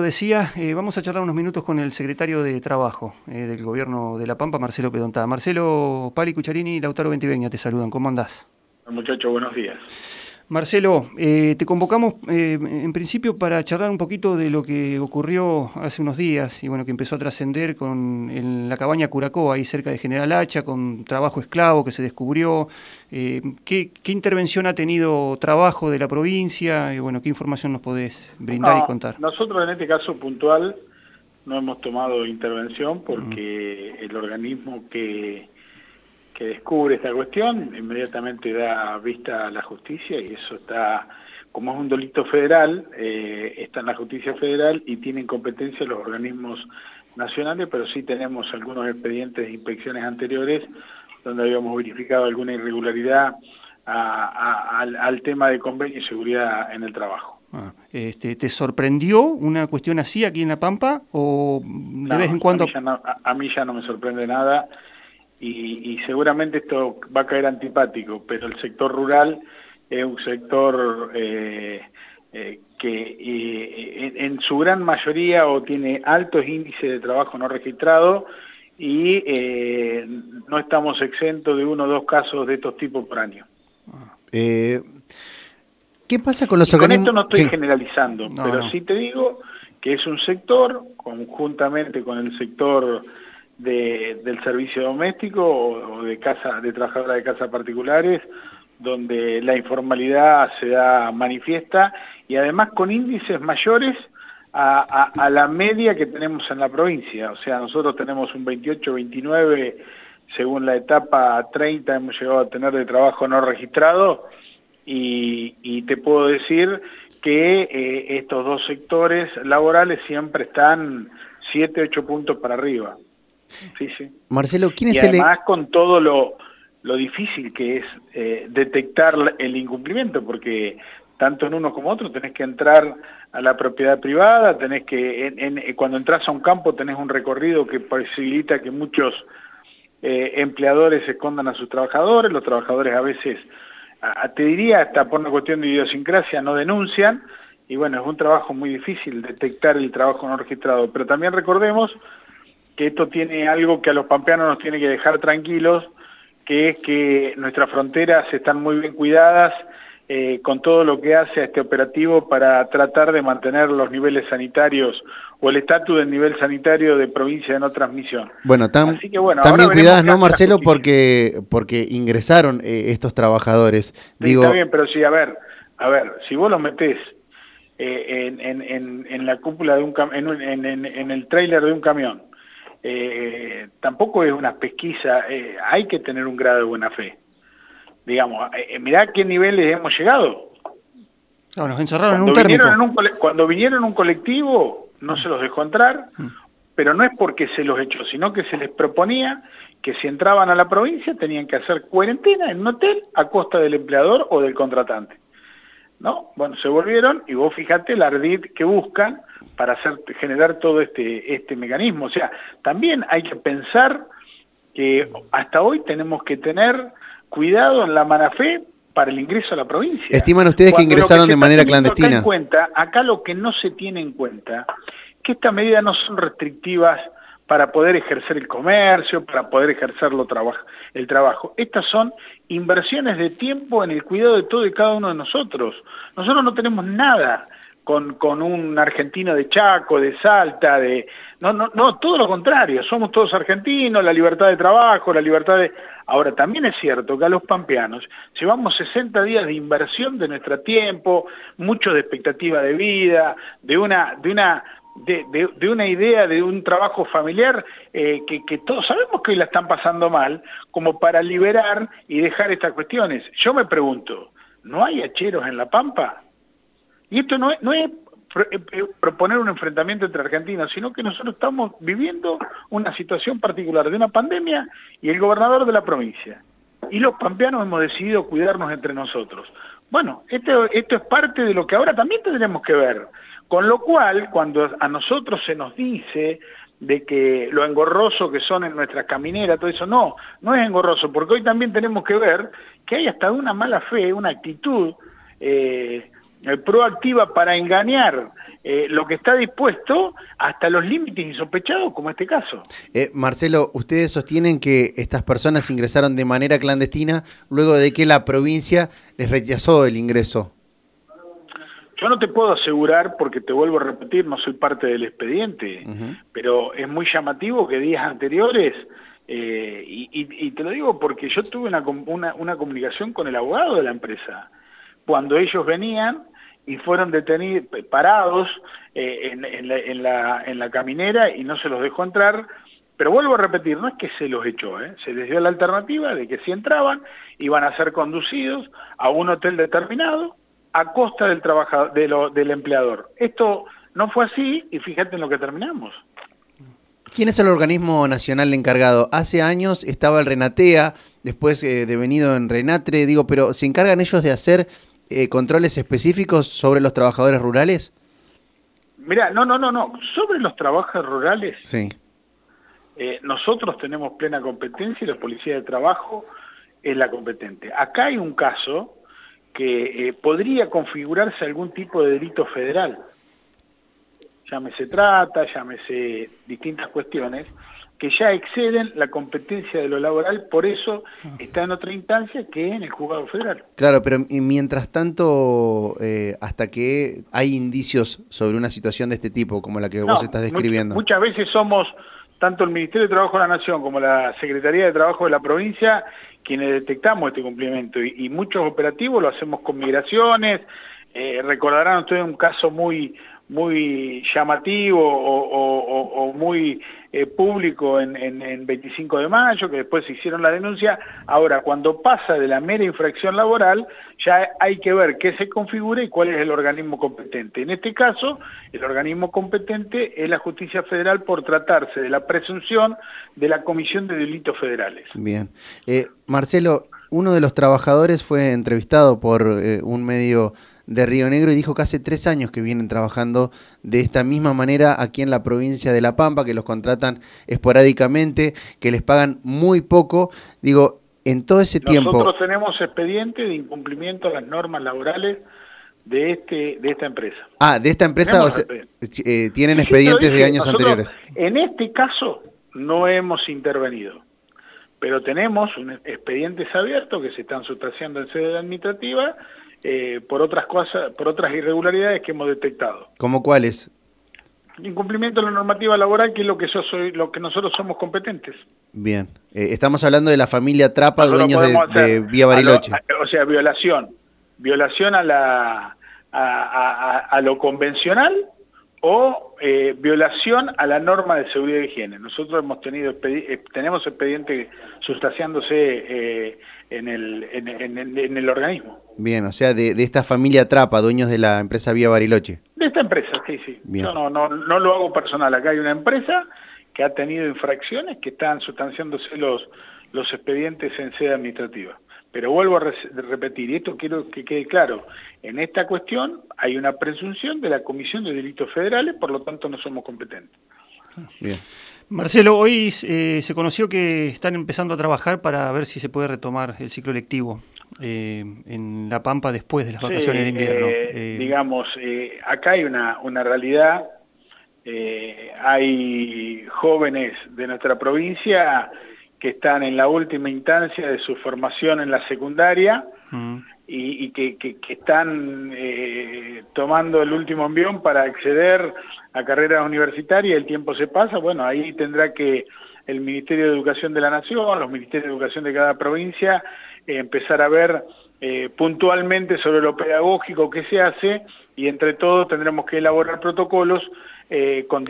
Decía, eh, vamos a charlar unos minutos con el secretario de Trabajo eh, del Gobierno de La Pampa, Marcelo Pedontada. Marcelo, Pali Cucharini y Lautaro Ventiveña te saludan. ¿Cómo andás? Muchachos, buenos días. Marcelo, eh, te convocamos eh, en principio para charlar un poquito de lo que ocurrió hace unos días y bueno, que empezó a trascender con en la cabaña Curacó, ahí cerca de General Hacha, con trabajo esclavo que se descubrió. Eh, ¿qué, intervención ha tenido trabajo de la provincia? Y bueno, ¿qué información nos podés brindar y contar? Nosotros en este caso puntual no hemos tomado intervención porque el organismo que que descubre esta cuestión, inmediatamente da vista a la justicia y eso está, como es un delito federal, eh, está en la justicia federal y tienen competencia los organismos nacionales, pero sí tenemos algunos expedientes de inspecciones anteriores donde habíamos verificado alguna irregularidad al, tema de convenio y seguridad en el trabajo. Ah, este, ¿Te sorprendió una cuestión así aquí en La Pampa o de vez en cuando...? a mí ya no me sorprende nada y, seguramente esto va a caer antipático, pero el sector rural es un sector eh, eh, que eh, en, su gran mayoría o tiene altos índices de trabajo no registrado y no estamos exentos de uno o dos casos de estos tipos por año. ¿Qué pasa con los organismos? Con esto no estoy generalizando, pero sí te digo que es un sector, conjuntamente con el sector del servicio doméstico o, de casa de trabajadoras de casas particulares donde la informalidad se da manifiesta y además con índices mayores a, la media que tenemos en la provincia. O sea, nosotros tenemos un 28, 29, según la etapa 30 hemos llegado a tener de trabajo no registrado y, te puedo decir que eh, estos dos sectores laborales siempre están 7, 8 puntos para arriba. Sí, sí. Marcelo, ¿quién es y además con todo lo, lo difícil que es eh, detectar el incumplimiento, porque tanto en uno como otro tenés que entrar a la propiedad privada, tenés que, en, cuando entras a un campo tenés un recorrido que posibilita que muchos eh, empleadores escondan a sus trabajadores, los trabajadores a veces, te diría hasta por una cuestión de idiosincrasia, no denuncian, y bueno, es un trabajo muy difícil detectar el trabajo no registrado, pero también recordemos que esto tiene algo que a los pampeanos nos tiene que dejar tranquilos, que es que nuestras fronteras están muy bien cuidadas eh, con todo lo que hace a este operativo para tratar de mantener los niveles sanitarios o el estatus del nivel sanitario de provincia de no transmisión. Bueno, tan, también cuidadas, ¿no, Marcelo? Porque, porque ingresaron eh, estos trabajadores. Digo... Está bien, pero sí, a ver, a ver, si vos los metés eh, en, la cúpula de un en, en el tráiler de un camión, eh, tampoco es una pesquisa, eh, hay que tener un grado de buena fe. Digamos, eh, mirá qué niveles hemos llegado. nos encerraron en un térmico. cuando vinieron en un colectivo, no se los dejó entrar, mm. pero no es porque se los echó, sino que se les proponía que si entraban a la provincia tenían que hacer cuarentena en un hotel a costa del empleador o del contratante. ¿No? Bueno, se volvieron y vos fijate el ardid que buscan para hacer, generar todo este, este mecanismo. O sea, también hay que pensar que hasta hoy tenemos que tener cuidado en la mala fe para el ingreso a la provincia. ¿Estiman ustedes que ingresaron de manera clandestina? Acá, en cuenta, acá lo que no se tiene en cuenta, que estas medidas no son restrictivas para poder ejercer el comercio, para poder ejercer lo el trabajo. Estas son inversiones de tiempo en el cuidado de todo y cada uno de nosotros. Nosotros no tenemos nada con, con, un argentino de Chaco, de Salta, de... No, no, no, todo lo contrario, somos todos argentinos, la libertad de trabajo, la libertad de... Ahora, también es cierto que a los pampeanos llevamos 60 días de inversión de nuestro tiempo, mucho de expectativa de vida, de una, de una, de, de, una idea de un trabajo familiar eh, que, que, todos sabemos que hoy la están pasando mal, como para liberar y dejar estas cuestiones. Yo me pregunto, ¿no hay hacheros en La Pampa? Y esto no es, eh, eh, proponer un enfrentamiento entre argentinos, sino que nosotros estamos viviendo una situación particular de una pandemia y el gobernador de la provincia. Y los pampeanos hemos decidido cuidarnos entre nosotros. Bueno, esto, esto es parte de lo que ahora también tendremos que ver. Con lo cual, cuando a nosotros se nos dice de que lo engorroso que son en nuestras camineras, todo eso, no, no es engorroso, porque hoy también tenemos que ver que hay hasta una mala fe, una actitud eh, proactiva para engañar eh, lo que está dispuesto hasta los límites insospechados, como este caso. Marcelo, ustedes sostienen que estas personas ingresaron de manera clandestina luego de que la provincia les rechazó el ingreso. Yo no te puedo asegurar, porque te vuelvo a repetir, no soy parte del expediente, pero es muy llamativo que días anteriores eh, y, te lo digo porque yo tuve una, comunicación con el abogado de la empresa. Cuando ellos venían y fueron detenidos, parados eh, en, la, caminera y no se los dejó entrar, pero vuelvo a repetir, no es que se los echó, ¿eh? se les dio la alternativa de que si entraban iban a ser conducidos a un hotel determinado a costa del, trabajador, del empleador. Esto no fue así y fíjate en lo que terminamos. ¿Quién es el organismo nacional encargado? Hace años estaba el Renatea, después eh, devenido en Renatre, digo, pero ¿se encargan ellos de hacer eh, controles específicos sobre los trabajadores rurales? Mira, no, no, no, no. Sobre los trabajadores rurales, sí. Eh, nosotros tenemos plena competencia y la Policía de Trabajo es la competente. Acá hay un caso que podría configurarse algún tipo de delito federal llámese trata, llámese distintas cuestiones, que ya exceden la competencia de lo laboral, por eso está en otra instancia que en el juzgado federal. Claro, pero mientras tanto, eh, hasta que hay indicios sobre una situación de este tipo, como la que vos estás describiendo. Muchas, veces somos, tanto el Ministerio de Trabajo de la Nación como la Secretaría de Trabajo de la provincia, quienes detectamos este cumplimiento, y, muchos operativos lo hacemos con migraciones, eh, recordarán ustedes un caso muy muy llamativo o, muy eh, público en, 25 de mayo, que después se hicieron la denuncia. Ahora, cuando pasa de la mera infracción laboral, ya hay que ver qué se configura y cuál es el organismo competente. En este caso, el organismo competente es la Justicia Federal por tratarse de la presunción de la Comisión de Delitos Federales. Bien. Eh, Marcelo, uno de los trabajadores fue entrevistado por eh, un medio de Río Negro y dijo que hace tres años que vienen trabajando de esta misma manera aquí en la provincia de La Pampa, que los contratan esporádicamente, que les pagan muy poco. Digo, en todo ese tiempo... Nosotros tenemos expediente de incumplimiento a las normas laborales de este de esta empresa. Ah, de esta empresa eh, tienen expedientes de años anteriores. En este caso no hemos intervenido, pero tenemos un expedientes abiertos que se están sustanciando en sede administrativa eh, por otras cosas, por otras irregularidades que hemos detectado. ¿Cómo cuáles? Incumplimiento de la normativa laboral, que es lo que yo soy, lo que nosotros somos competentes. Bien, eh, estamos hablando de la familia Trapa, dueños de, Vía Bariloche. o sea, violación, violación a la a, lo convencional o eh, violación a la norma de seguridad y higiene. Nosotros hemos tenido tenemos expediente sustanciándose en el, en, el organismo. Bien, o sea, de, esta familia Trapa, dueños de la empresa Vía Bariloche. De esta empresa, sí, sí. Yo no, no, no lo hago personal. Acá hay una empresa que ha tenido infracciones que están sustanciándose los, los expedientes en sede administrativa. Pero vuelvo a repetir, y esto quiero que quede claro, en esta cuestión hay una presunción de la Comisión de Delitos Federales, por lo tanto no somos competentes. Bien. Marcelo, hoy eh, se conoció que están empezando a trabajar para ver si se puede retomar el ciclo lectivo eh, en La Pampa después de las vacaciones de invierno. Eh, digamos, acá hay una, una realidad, hay jóvenes de nuestra provincia que están en la última instancia de su formación en la secundaria, mm y, que, están eh, tomando el último envión para acceder a carreras universitarias, el tiempo se pasa, bueno, ahí tendrá que el Ministerio de Educación de la Nación, los Ministerios de Educación de cada provincia, eh, empezar a ver eh, puntualmente sobre lo pedagógico que se hace y entre todos tendremos que elaborar protocolos con,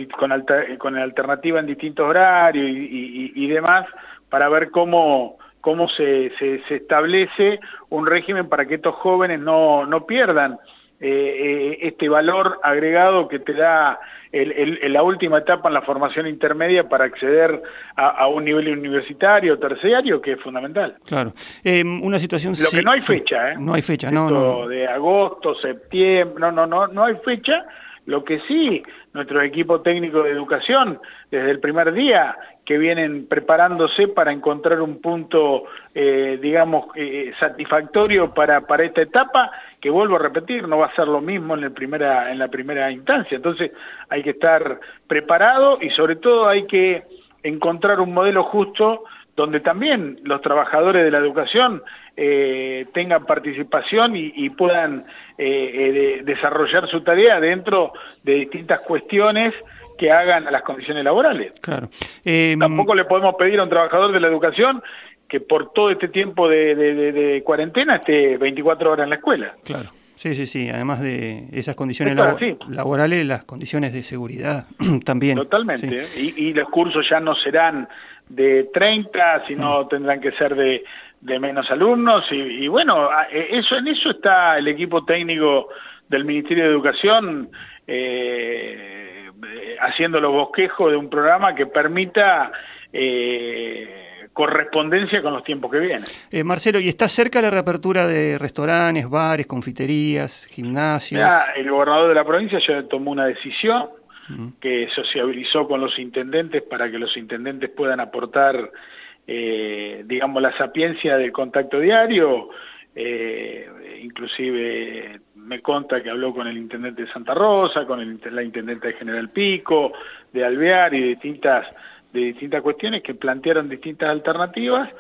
con, alternativa en distintos horarios y demás para ver cómo cómo se, establece un régimen para que estos jóvenes no, pierdan eh, eh, este valor agregado que te da la última etapa en la formación intermedia para acceder a, un nivel universitario, terciario, que es fundamental. Claro. Em, una situación... Lo que no hay fecha, ¿eh? No hay fecha, no, no. De agosto, septiembre, no, no, no, no hay fecha. Lo que sí, nuestro equipo técnico de educación, desde el primer día, que vienen preparándose para encontrar un punto, eh, digamos, eh, satisfactorio para, para esta etapa, que vuelvo a repetir, no va a ser lo mismo en, primera, en la primera instancia. Entonces hay que estar preparado y sobre todo hay que encontrar un modelo justo donde también los trabajadores de la educación eh, tengan participación y, puedan eh, eh, desarrollar su tarea dentro de distintas cuestiones que hagan a las condiciones laborales. Claro. Tampoco le podemos pedir a un trabajador de la educación que por todo este tiempo de, cuarentena esté 24 horas en la escuela. Claro. Sí, sí, sí. Además de esas condiciones laborales, las condiciones de seguridad también. Totalmente. Y, los cursos ya no serán de 30, sino tendrán que ser de, menos alumnos. Y, bueno, e, eso en eso está el equipo técnico del Ministerio de Educación eh, haciendo los bosquejos de un programa que permita... Eh, correspondencia con los tiempos que vienen. Eh, Marcelo, ¿y está cerca la reapertura de restaurantes, bares, confiterías, gimnasios? el gobernador de la provincia ya tomó una decisión que sociabilizó con los intendentes para que los intendentes puedan aportar, eh, digamos, la sapiencia del contacto diario, eh, inclusive me conta que habló con el intendente de Santa Rosa, con el, la intendente de General Pico, de Alvear y de distintas de distintas cuestiones que plantearon distintas alternativas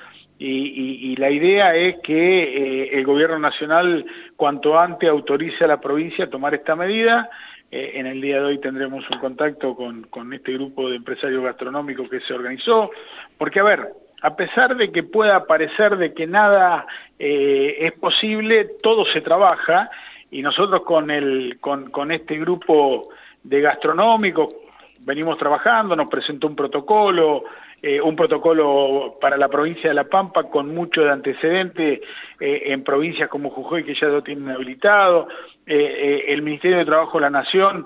y, la idea es que eh, el gobierno nacional cuanto antes autorice a la provincia a tomar esta medida. Eh, en el día de hoy tendremos un contacto con, este grupo de empresarios gastronómicos que se organizó, porque a ver, a pesar de que pueda parecer de que nada eh, es posible, todo se trabaja y nosotros con, el, con, con este grupo de gastronómicos, venimos trabajando, nos presentó un protocolo, eh, un protocolo para la provincia de La Pampa con mucho de antecedente eh, en provincias como Jujuy que ya lo tienen habilitado. Eh, el Ministerio de Trabajo de la Nación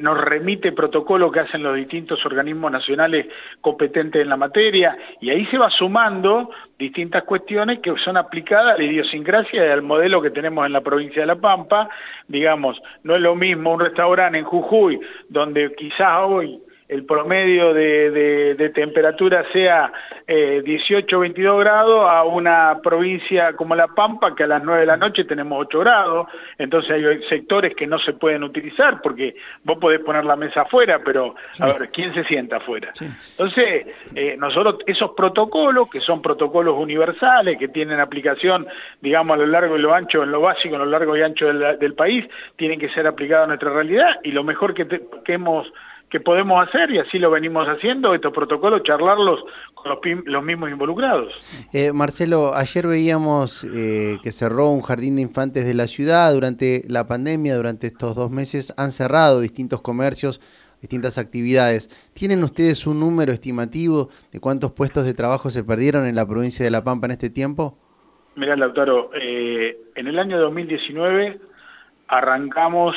nos remite protocolo que hacen los distintos organismos nacionales competentes en la materia y ahí se va sumando distintas cuestiones que son aplicadas a la idiosincrasia y al modelo que tenemos en la provincia de La Pampa. Digamos, no es lo mismo un restaurante en Jujuy donde quizás hoy el promedio de, temperatura sea 18 o 22 grados a una provincia como La Pampa que a las 9 de la noche tenemos 8 grados, entonces hay sectores que no se pueden utilizar porque vos podés poner la mesa afuera, pero a ver, ¿quién se sienta afuera? Entonces, eh, nosotros esos protocolos, que son protocolos universales, que tienen aplicación, digamos, a lo largo y lo ancho, en lo básico, a lo largo y ancho del, país, tienen que ser aplicados a nuestra realidad y lo mejor que, que hemos que podemos hacer, y así lo venimos haciendo, estos protocolos, charlarlos con los, mismos involucrados. Eh, Marcelo, ayer veíamos eh, que cerró un jardín de infantes de la ciudad durante la pandemia, durante estos dos meses han cerrado distintos comercios, distintas actividades. ¿Tienen ustedes un número estimativo de cuántos puestos de trabajo se perdieron en la provincia de La Pampa en este tiempo? Mirá, Lautaro, eh, en el año 2019 arrancamos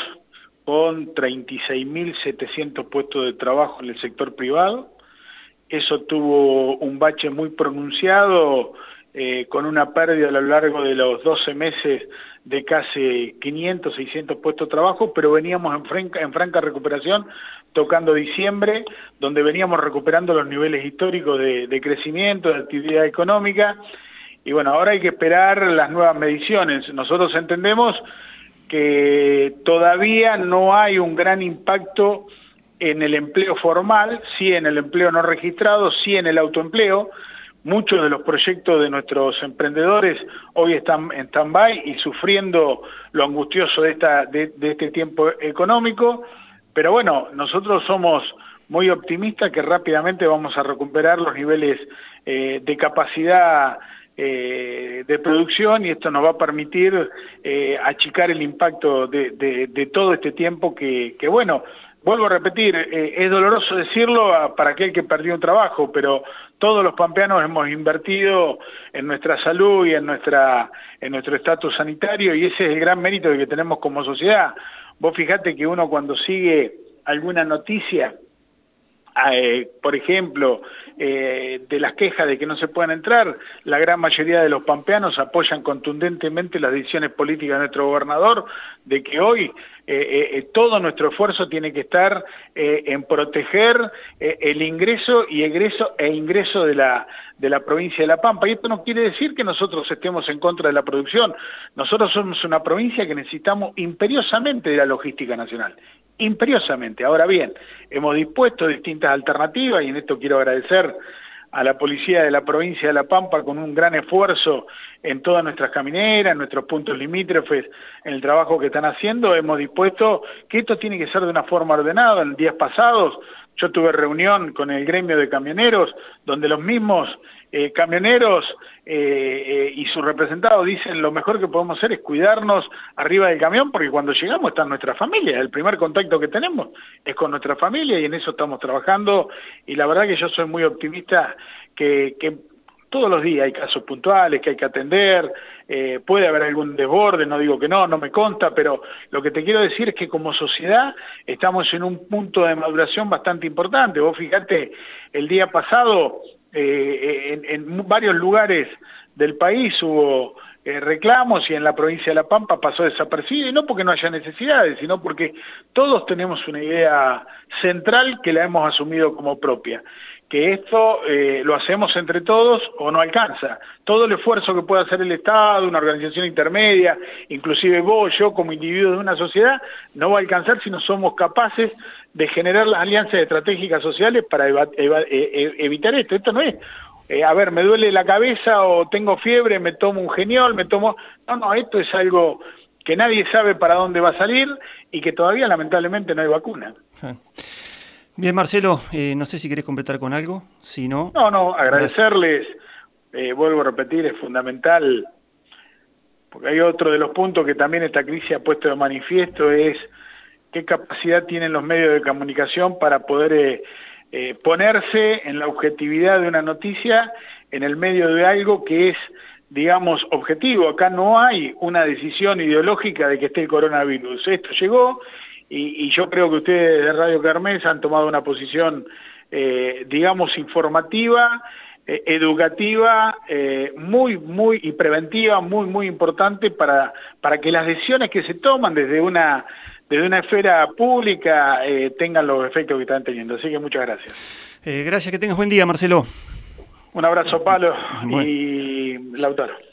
con 36.700 puestos de trabajo en el sector privado. Eso tuvo un bache muy pronunciado, eh, con una pérdida a lo largo de los 12 meses de casi 500, 600 puestos de trabajo, pero veníamos en franca, recuperación tocando diciembre, donde veníamos recuperando los niveles históricos de crecimiento, de actividad económica, y bueno, ahora hay que esperar las nuevas mediciones. Nosotros entendemos que todavía no hay un gran impacto en el empleo formal, sí en el empleo no registrado, sí en el autoempleo. Muchos de los proyectos de nuestros emprendedores hoy están en stand-by y sufriendo lo angustioso de, este tiempo económico, pero bueno, nosotros somos muy optimistas que rápidamente vamos a recuperar los niveles eh, de capacidad eh, de producción y esto nos va a permitir eh, achicar el impacto de, todo este tiempo que, bueno, vuelvo a repetir, eh, es doloroso decirlo para aquel que perdió un trabajo, pero todos los pampeanos hemos invertido en nuestra salud y en, nuestra, en nuestro estatus sanitario y ese es el gran mérito que tenemos como sociedad. Vos fijate que uno cuando sigue alguna noticia eh, por ejemplo, eh, de las quejas de que no se puedan entrar, la gran mayoría de los pampeanos apoyan contundentemente las decisiones políticas de nuestro gobernador, de que hoy todo nuestro esfuerzo tiene que estar en proteger el ingreso y egreso e ingreso de la, de la provincia de La Pampa. Y esto no quiere decir que nosotros estemos en contra de la producción. Nosotros somos una provincia que necesitamos imperiosamente de la logística nacional. Imperiosamente. Ahora bien, hemos dispuesto distintas alternativas y en esto quiero agradecer a la policía de la provincia de La Pampa con un gran esfuerzo en todas nuestras camineras, en nuestros puntos limítrofes, en el trabajo que están haciendo, hemos dispuesto que esto tiene que ser de una forma ordenada. En días pasados yo tuve reunión con el gremio de camioneros, donde los mismos eh, camioneros eh, eh, y sus representados dicen lo mejor que podemos hacer es cuidarnos arriba del camión porque cuando llegamos está nuestra familia, el primer contacto que tenemos es con nuestra familia y en eso estamos trabajando y la verdad que yo soy muy optimista que, todos los días hay casos puntuales que hay que atender, puede haber algún desborde, no digo que no, no me consta, pero lo que te quiero decir es que como sociedad estamos en un punto de maduración bastante importante. Vos fíjate, el día pasado eh, en, varios lugares del país hubo eh, reclamos y en la provincia de La Pampa pasó desapercibido, y no porque no haya necesidades, sino porque todos tenemos una idea central que la hemos asumido como propia, que esto eh, lo hacemos entre todos o no alcanza. Todo el esfuerzo que pueda hacer el Estado, una organización intermedia, inclusive vos, yo como individuo de una sociedad, no va a alcanzar si no somos capaces de generar las alianzas estratégicas sociales para e, e, evitar esto. Esto no es, eh, a ver, me duele la cabeza o tengo fiebre, me tomo un geniol, me tomo... No, no, esto es algo que nadie sabe para dónde va a salir y que todavía lamentablemente no hay vacuna. Bien, Marcelo, eh, no sé si querés completar con algo, si no... No, no, agradecerles, eh, vuelvo a repetir, es fundamental, porque hay otro de los puntos que también esta crisis ha puesto de manifiesto, es qué capacidad tienen los medios de comunicación para poder eh, ponerse en la objetividad de una noticia en el medio de algo que es, digamos, objetivo. Acá no hay una decisión ideológica de que esté el coronavirus. Esto llegó y, yo creo que ustedes de Radio Carmes han tomado una posición, eh, digamos, informativa, educativa, muy, muy, y preventiva, muy, muy importante para, para que las decisiones que se toman desde una desde una esfera pública eh, tengan los efectos que están teniendo. Así que muchas gracias. Eh, gracias, que tengas buen día, Marcelo. Un abrazo, Palo y Lautaro.